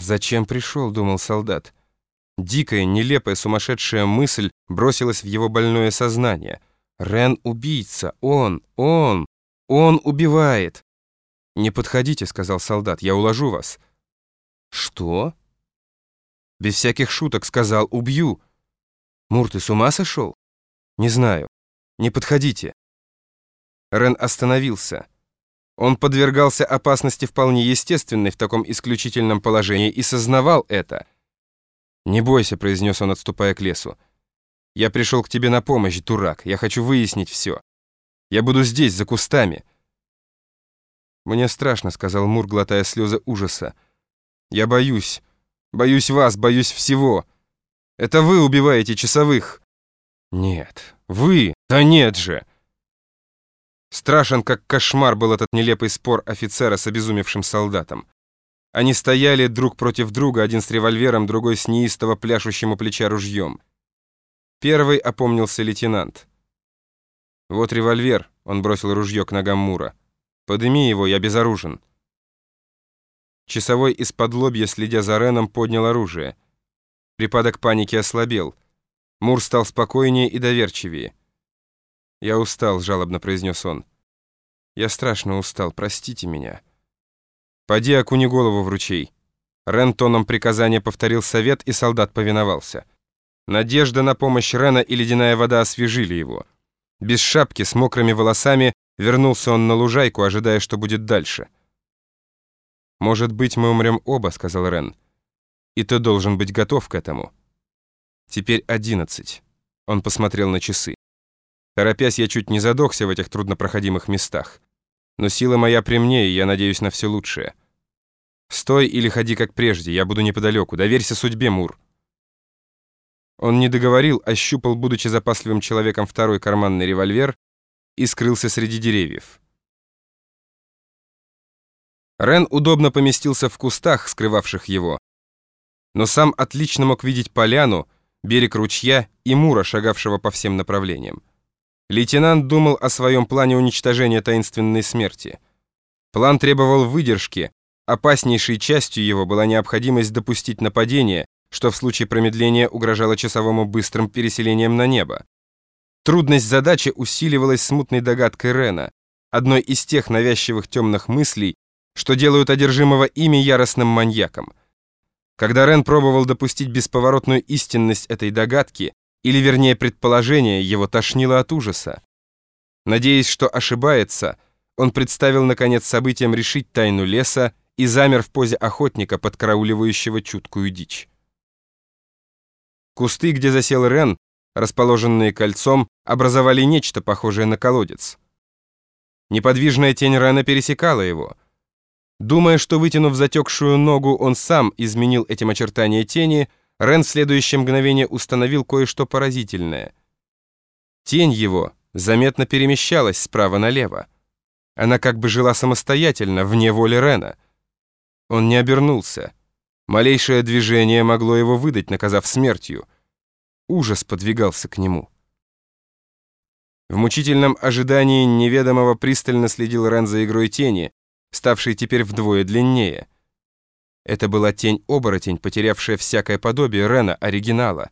«Зачем пришел?» — думал солдат. Дикая, нелепая, сумасшедшая мысль бросилась в его больное сознание. «Рен — убийца! Он! Он! Он убивает!» «Не подходите», — сказал солдат, — «я уложу вас». «Что?» «Без всяких шуток сказал, убью». «Мур, ты с ума сошел?» «Не знаю. Не подходите». Рен остановился. Он подвергался опасности вполне естественной в таком исключительном положении и сознавал это. «Не бойся», — произнес он, отступая к лесу. «Я пришел к тебе на помощь, дурак. Я хочу выяснить все. Я буду здесь, за кустами». «Мне страшно», — сказал Мур, глотая слезы ужаса. «Я боюсь. Боюсь вас, боюсь всего. Это вы убиваете часовых». «Нет, вы? Да нет же!» Страшен, как кошмар, был этот нелепый спор офицера с обезумевшим солдатом. Они стояли друг против друга, один с револьвером, другой с неистово пляшущим у плеча ружьем. Первый опомнился лейтенант. «Вот револьвер», — он бросил ружье к ногам Мура. «Подыми его, я безоружен». Часовой из-под лобья, следя за Реном, поднял оружие. Припадок паники ослабел. Мур стал спокойнее и доверчивее. «Я устал», — жалобно произнес он. «Я страшно устал, простите меня». «Поди окуни голову в ручей». Рен тоном приказания повторил совет, и солдат повиновался. Надежда на помощь Рена и ледяная вода освежили его. Без шапки, с мокрыми волосами, вернулся он на лужайку, ожидая, что будет дальше. «Может быть, мы умрем оба», — сказал Рен. «И ты должен быть готов к этому». «Теперь одиннадцать». Он посмотрел на часы. Торопясь, я чуть не задохся в этих труднопроходимых местах. Но сила моя при мне, и я надеюсь на все лучшее. Стой или ходи как прежде, я буду неподалеку. Доверься судьбе, Мур. Он не договорил, ощупал, будучи запасливым человеком, второй карманный револьвер и скрылся среди деревьев. Рен удобно поместился в кустах, скрывавших его, но сам отлично мог видеть поляну, берег ручья и Мура, шагавшего по всем направлениям. Лейтенант думал о своем плане уничтожения таинственной смерти. План требовал выдержки, опаснейшей частью его была необходимость допустить нападение, что в случае промедления угрожало часовому быстрым переселением на небо. Трудность задачи усиливалась смутной догадкой Рена, одной из тех навязчивых темных мыслей, что делают одержимого ими яростным маньяком. Когда Рен пробовал допустить бесповоротную истинность этой догадки, или вернее предположение, его тошнило от ужаса. Надеясь, что ошибается, он представил наконец событиям решить тайну леса и замер в позе охотника, подкарауливающего чуткую дичь. Кусты, где засел Рен, расположенные кольцом, образовали нечто похожее на колодец. Неподвижная тень Рена пересекала его. Думая, что вытянув затекшую ногу, он сам изменил этим очертания тени, Рен в следующее мгновение установил кое-что поразительное. Тень его заметно перемещалась справа налево. Она как бы жила самостоятельно, вне воли Рена. Он не обернулся. Малейшее движение могло его выдать, наказав смертью. Ужас подвигался к нему. В мучительном ожидании неведомого пристально следил Рен за игрой тени, ставшей теперь вдвое длиннее — это была тень-оборотень, потерявшая всякое подобие Рена, оригинала.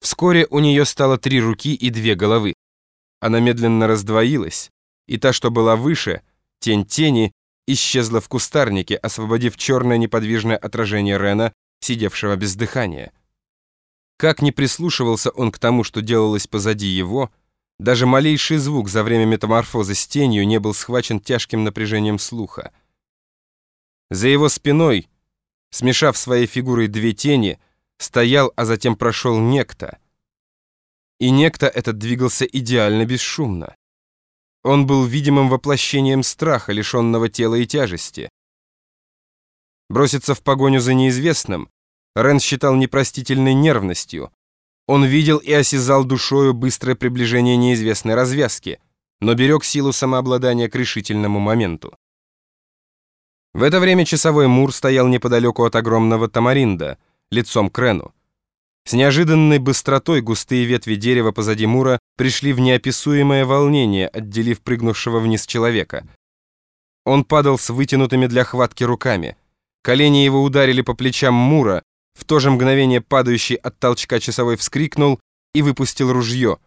Вскоре у нее стало три руки и две головы. Она медленно раздвоилась, и та, что была выше, тень тени, исчезла в кустарнике, освободив черное неподвижное отражение Рена, сидевшего без дыхания. Как ни прислушивался он к тому, что делалось позади его, даже малейший звук за время метаморфозы с тенью не был схвачен тяжким напряжением слуха. За его спиной, смешав своей фигурой две тени, стоял, а затем прошел некто. И некто этот двигался идеально бесшумно. Он был видимым воплощением страха, лишенного тела и тяжести. Броситься в погоню за неизвестным Рен считал непростительной нервностью. Он видел и осязал душою быстрое приближение неизвестной развязки, но берег силу самообладания к решительному моменту. В это время часовой Мур стоял неподалеку от огромного тамаринда, лицом к Рену. С неожиданной быстротой густые ветви дерева позади Мура пришли в неописуемое волнение, отделив прыгнувшего вниз человека. Он падал с вытянутыми для хватки руками. Колени его ударили по плечам Мура. В то же мгновение падающий от толчка часовой вскрикнул и выпустил ружье.